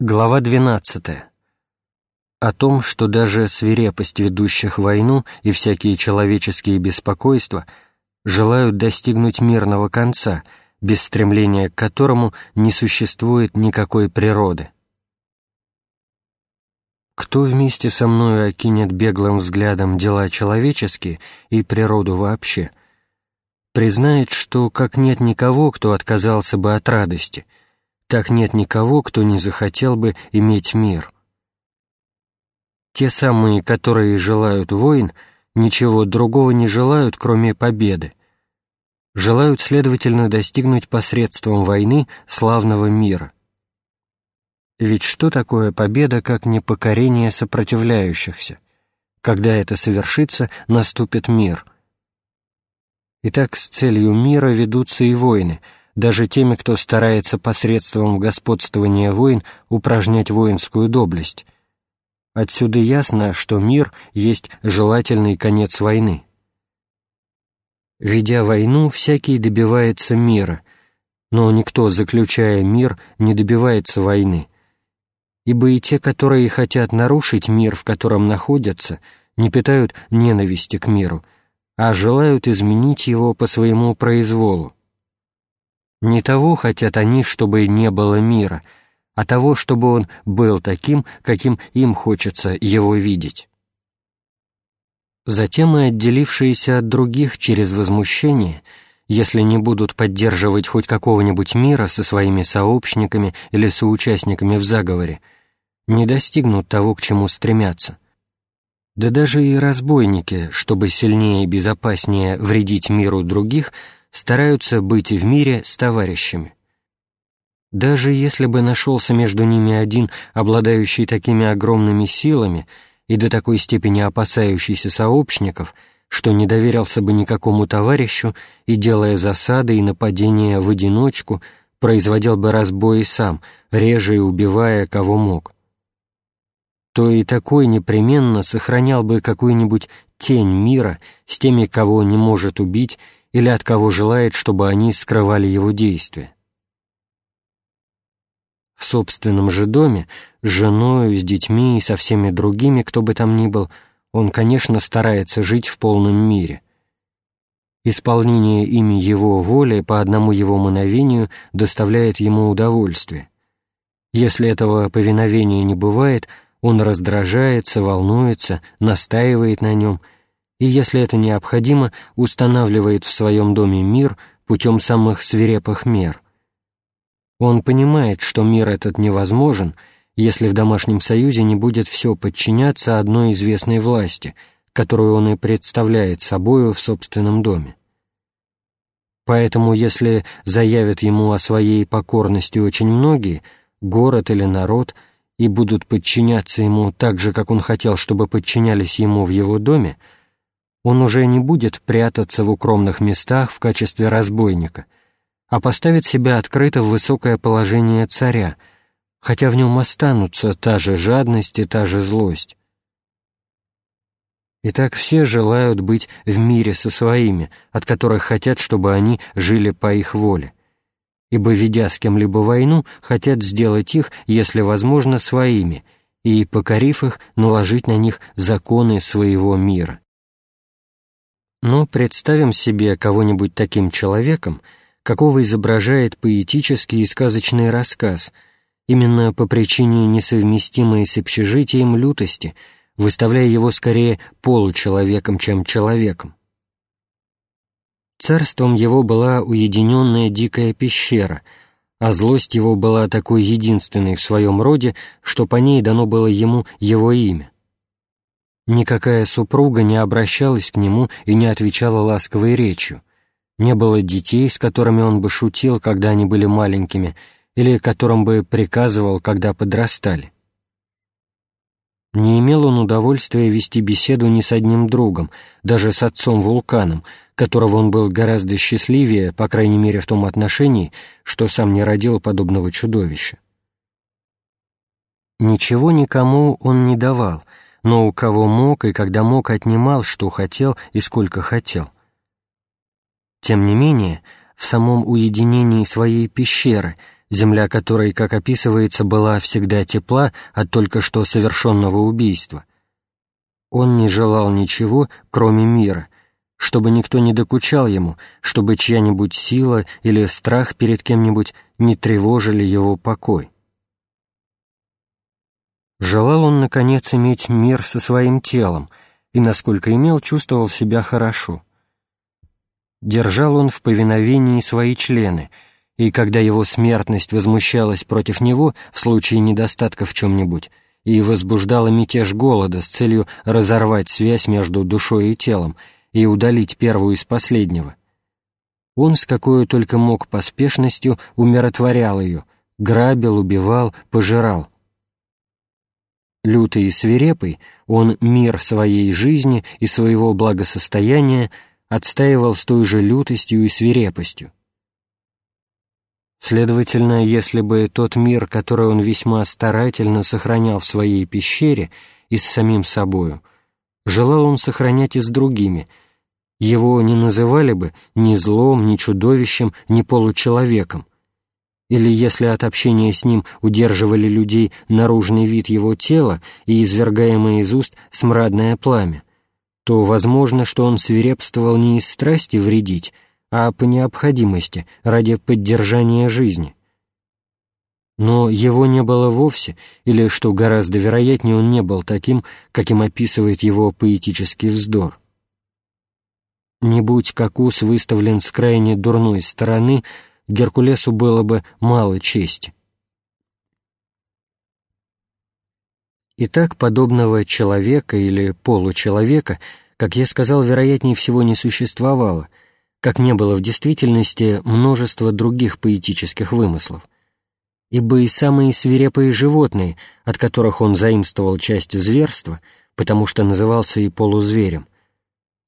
Глава 12. О том, что даже свирепость ведущих войну и всякие человеческие беспокойства желают достигнуть мирного конца, без стремления к которому не существует никакой природы. Кто вместе со мною окинет беглым взглядом дела человеческие и природу вообще, признает, что как нет никого, кто отказался бы от радости — так нет никого, кто не захотел бы иметь мир. Те самые, которые желают войн, ничего другого не желают, кроме победы. Желают, следовательно, достигнуть посредством войны славного мира. Ведь что такое победа, как не покорение сопротивляющихся? Когда это совершится, наступит мир. Итак, с целью мира ведутся и войны — даже теми, кто старается посредством господствования войн упражнять воинскую доблесть. Отсюда ясно, что мир есть желательный конец войны. Ведя войну, всякий добивается мира, но никто, заключая мир, не добивается войны, ибо и те, которые хотят нарушить мир, в котором находятся, не питают ненависти к миру, а желают изменить его по своему произволу. Не того хотят они, чтобы не было мира, а того, чтобы он был таким, каким им хочется его видеть. Затем и отделившиеся от других через возмущение, если не будут поддерживать хоть какого-нибудь мира со своими сообщниками или соучастниками в заговоре, не достигнут того, к чему стремятся. Да даже и разбойники, чтобы сильнее и безопаснее вредить миру других – стараются быть в мире с товарищами. Даже если бы нашелся между ними один, обладающий такими огромными силами и до такой степени опасающийся сообщников, что не доверился бы никакому товарищу и, делая засады и нападения в одиночку, производил бы разбои сам, реже и убивая, кого мог, то и такой непременно сохранял бы какую-нибудь тень мира с теми, кого не может убить или от кого желает, чтобы они скрывали его действия. В собственном же доме, с женой, с детьми и со всеми другими, кто бы там ни был, он, конечно, старается жить в полном мире. Исполнение ими его воли по одному его мановению доставляет ему удовольствие. Если этого повиновения не бывает, он раздражается, волнуется, настаивает на нем — и, если это необходимо, устанавливает в своем доме мир путем самых свирепых мер. Он понимает, что мир этот невозможен, если в домашнем союзе не будет все подчиняться одной известной власти, которую он и представляет собою в собственном доме. Поэтому, если заявят ему о своей покорности очень многие, город или народ, и будут подчиняться ему так же, как он хотел, чтобы подчинялись ему в его доме, он уже не будет прятаться в укромных местах в качестве разбойника, а поставит себя открыто в высокое положение царя, хотя в нем останутся та же жадность и та же злость. Итак, все желают быть в мире со своими, от которых хотят, чтобы они жили по их воле. Ибо, ведя с кем-либо войну, хотят сделать их, если возможно, своими, и, покорив их, наложить на них законы своего мира. Но представим себе кого-нибудь таким человеком, какого изображает поэтический и сказочный рассказ, именно по причине несовместимой с общежитием лютости, выставляя его скорее получеловеком, чем человеком. Царством его была уединенная дикая пещера, а злость его была такой единственной в своем роде, что по ней дано было ему его имя. Никакая супруга не обращалась к нему и не отвечала ласковой речью. Не было детей, с которыми он бы шутил, когда они были маленькими, или которым бы приказывал, когда подрастали. Не имел он удовольствия вести беседу ни с одним другом, даже с отцом-вулканом, которого он был гораздо счастливее, по крайней мере в том отношении, что сам не родил подобного чудовища. Ничего никому он не давал, но у кого мог и когда мог отнимал, что хотел и сколько хотел. Тем не менее, в самом уединении своей пещеры, земля которой, как описывается, была всегда тепла от только что совершенного убийства. Он не желал ничего, кроме мира, чтобы никто не докучал ему, чтобы чья-нибудь сила или страх перед кем-нибудь не тревожили его покой. Желал он, наконец, иметь мир со своим телом, и, насколько имел, чувствовал себя хорошо. Держал он в повиновении свои члены, и когда его смертность возмущалась против него в случае недостатка в чем-нибудь, и возбуждала мятеж голода с целью разорвать связь между душой и телом и удалить первую из последнего, он с какой только мог поспешностью умиротворял ее, грабил, убивал, пожирал — лютый и свирепый, он мир своей жизни и своего благосостояния отстаивал с той же лютостью и свирепостью. Следовательно, если бы тот мир, который он весьма старательно сохранял в своей пещере и с самим собою, желал он сохранять и с другими, его не называли бы ни злом, ни чудовищем, ни получеловеком, или если от общения с ним удерживали людей наружный вид его тела и извергаемое из уст смрадное пламя, то возможно, что он свирепствовал не из страсти вредить, а по необходимости, ради поддержания жизни. Но его не было вовсе, или, что гораздо вероятнее, он не был таким, каким описывает его поэтический вздор. Не будь Кокус выставлен с крайне дурной стороны — Геркулесу было бы мало чести. Итак, подобного человека или получеловека, как я сказал, вероятнее всего не существовало, как не было в действительности множества других поэтических вымыслов. Ибо и самые свирепые животные, от которых он заимствовал часть зверства, потому что назывался и полузверем,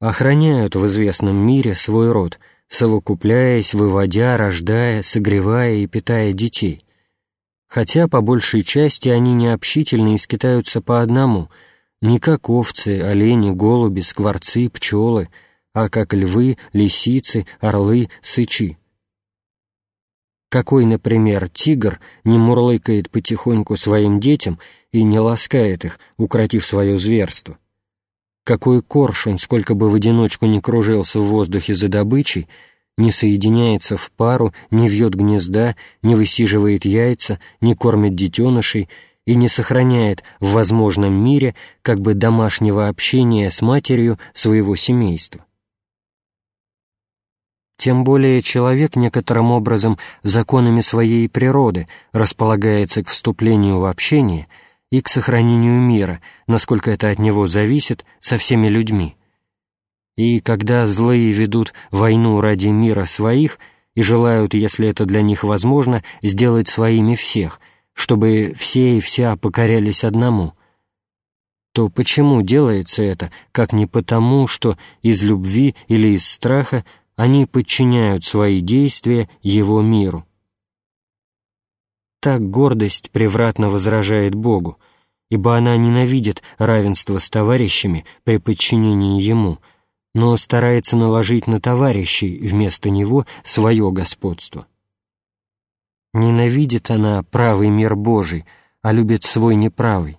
охраняют в известном мире свой род — совокупляясь, выводя, рождая, согревая и питая детей. Хотя по большей части они необщительны и скитаются по одному, не как овцы, олени, голуби, скворцы, пчелы, а как львы, лисицы, орлы, сычи. Какой, например, тигр не мурлыкает потихоньку своим детям и не ласкает их, укротив свое зверство? Какой коршун, сколько бы в одиночку не кружился в воздухе за добычей, не соединяется в пару, не вьет гнезда, не высиживает яйца, не кормит детенышей и не сохраняет в возможном мире как бы домашнего общения с матерью своего семейства. Тем более человек некоторым образом законами своей природы располагается к вступлению в общение – и к сохранению мира, насколько это от него зависит, со всеми людьми. И когда злые ведут войну ради мира своих и желают, если это для них возможно, сделать своими всех, чтобы все и вся покорялись одному, то почему делается это, как не потому, что из любви или из страха они подчиняют свои действия его миру? Так гордость превратно возражает Богу, ибо она ненавидит равенство с товарищами при подчинении Ему, но старается наложить на товарищей вместо Него свое господство. Ненавидит она правый мир Божий, а любит свой неправый.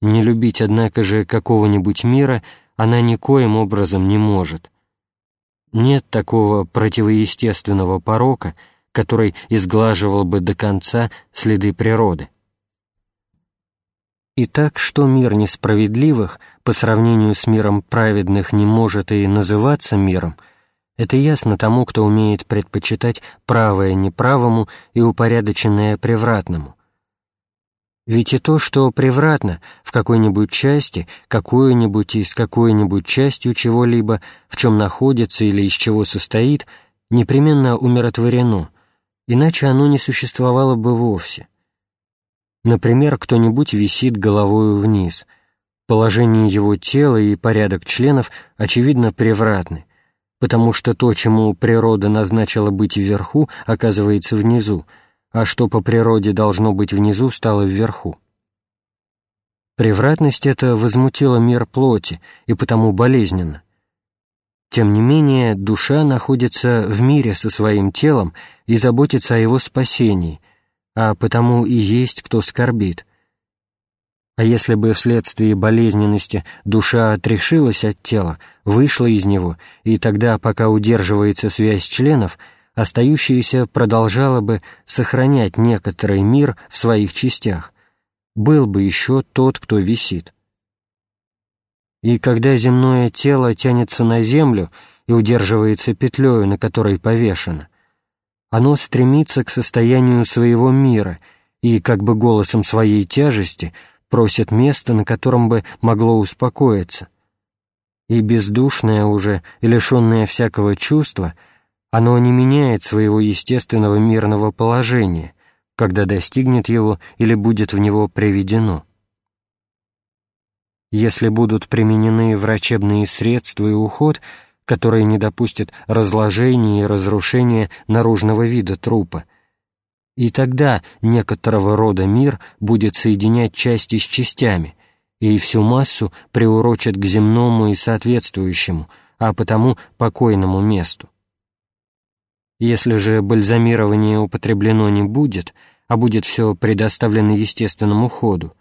Не любить, однако же, какого-нибудь мира она никоим образом не может. Нет такого противоестественного порока — который изглаживал бы до конца следы природы. Итак, что мир несправедливых по сравнению с миром праведных не может и называться миром, это ясно тому, кто умеет предпочитать правое неправому и упорядоченное превратному. Ведь и то, что превратно в какой-нибудь части, какую-нибудь и с какой-нибудь частью чего-либо, в чем находится или из чего состоит, непременно умиротворено — иначе оно не существовало бы вовсе. Например, кто-нибудь висит головою вниз. Положение его тела и порядок членов, очевидно, превратны, потому что то, чему природа назначила быть вверху, оказывается внизу, а что по природе должно быть внизу, стало вверху. Превратность эта возмутила мир плоти и потому болезненно. Тем не менее, душа находится в мире со своим телом и заботится о его спасении, а потому и есть кто скорбит. А если бы вследствие болезненности душа отрешилась от тела, вышла из него, и тогда, пока удерживается связь членов, остающаяся продолжала бы сохранять некоторый мир в своих частях, был бы еще тот, кто висит. И когда земное тело тянется на землю и удерживается петлею, на которой повешено, оно стремится к состоянию своего мира и, как бы голосом своей тяжести, просит места, на котором бы могло успокоиться. И бездушное уже и лишенное всякого чувства, оно не меняет своего естественного мирного положения, когда достигнет его или будет в него приведено. Если будут применены врачебные средства и уход, которые не допустят разложения и разрушения наружного вида трупа, и тогда некоторого рода мир будет соединять части с частями, и всю массу приурочат к земному и соответствующему, а потому покойному месту. Если же бальзамирование употреблено не будет, а будет все предоставлено естественному ходу,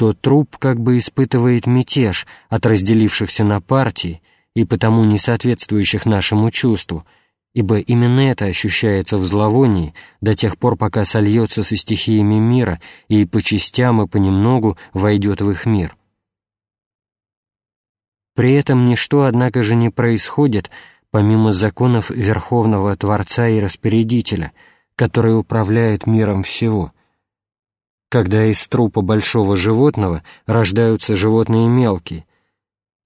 то труп как бы испытывает мятеж от разделившихся на партии и потому не соответствующих нашему чувству, ибо именно это ощущается в зловонии до тех пор, пока сольется со стихиями мира и по частям и понемногу войдет в их мир. При этом ничто, однако же, не происходит помимо законов Верховного Творца и Распорядителя, который управляет миром всего — когда из трупа большого животного рождаются животные мелкие.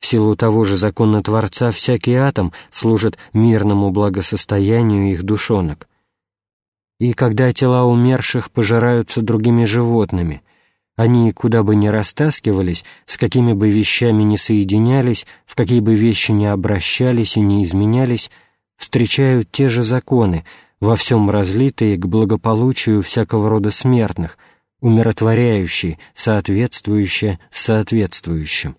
В силу того же закона Творца всякий атом служит мирному благосостоянию их душонок. И когда тела умерших пожираются другими животными, они, куда бы ни растаскивались, с какими бы вещами ни соединялись, в какие бы вещи ни обращались и не изменялись, встречают те же законы, во всем разлитые к благополучию всякого рода смертных — умиротворяющий, соответствующее соответствующим.